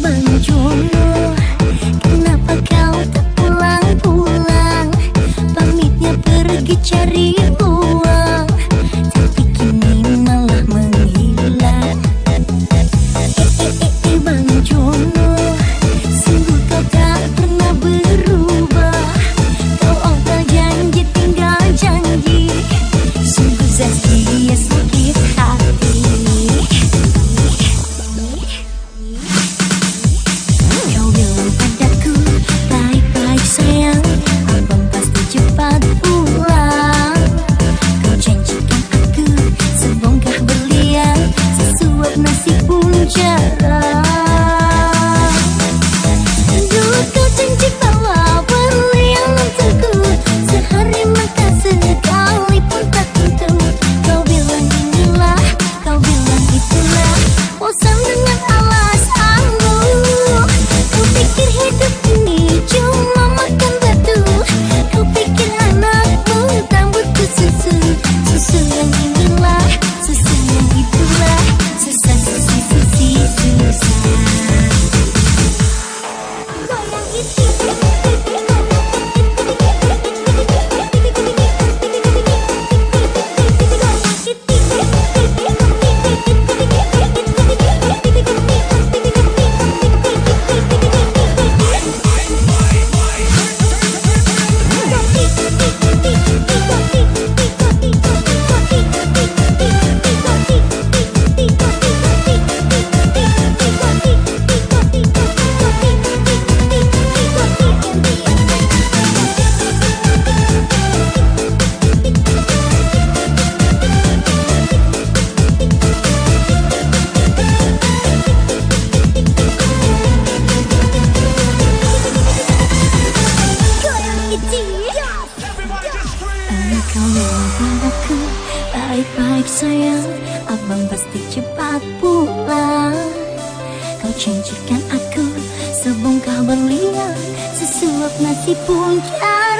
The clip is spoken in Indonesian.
Bệnh típico. Sayang Abang pasti cepat pulang. Kau janjikan aku Sebongkah berlian Sesuap nasi puncak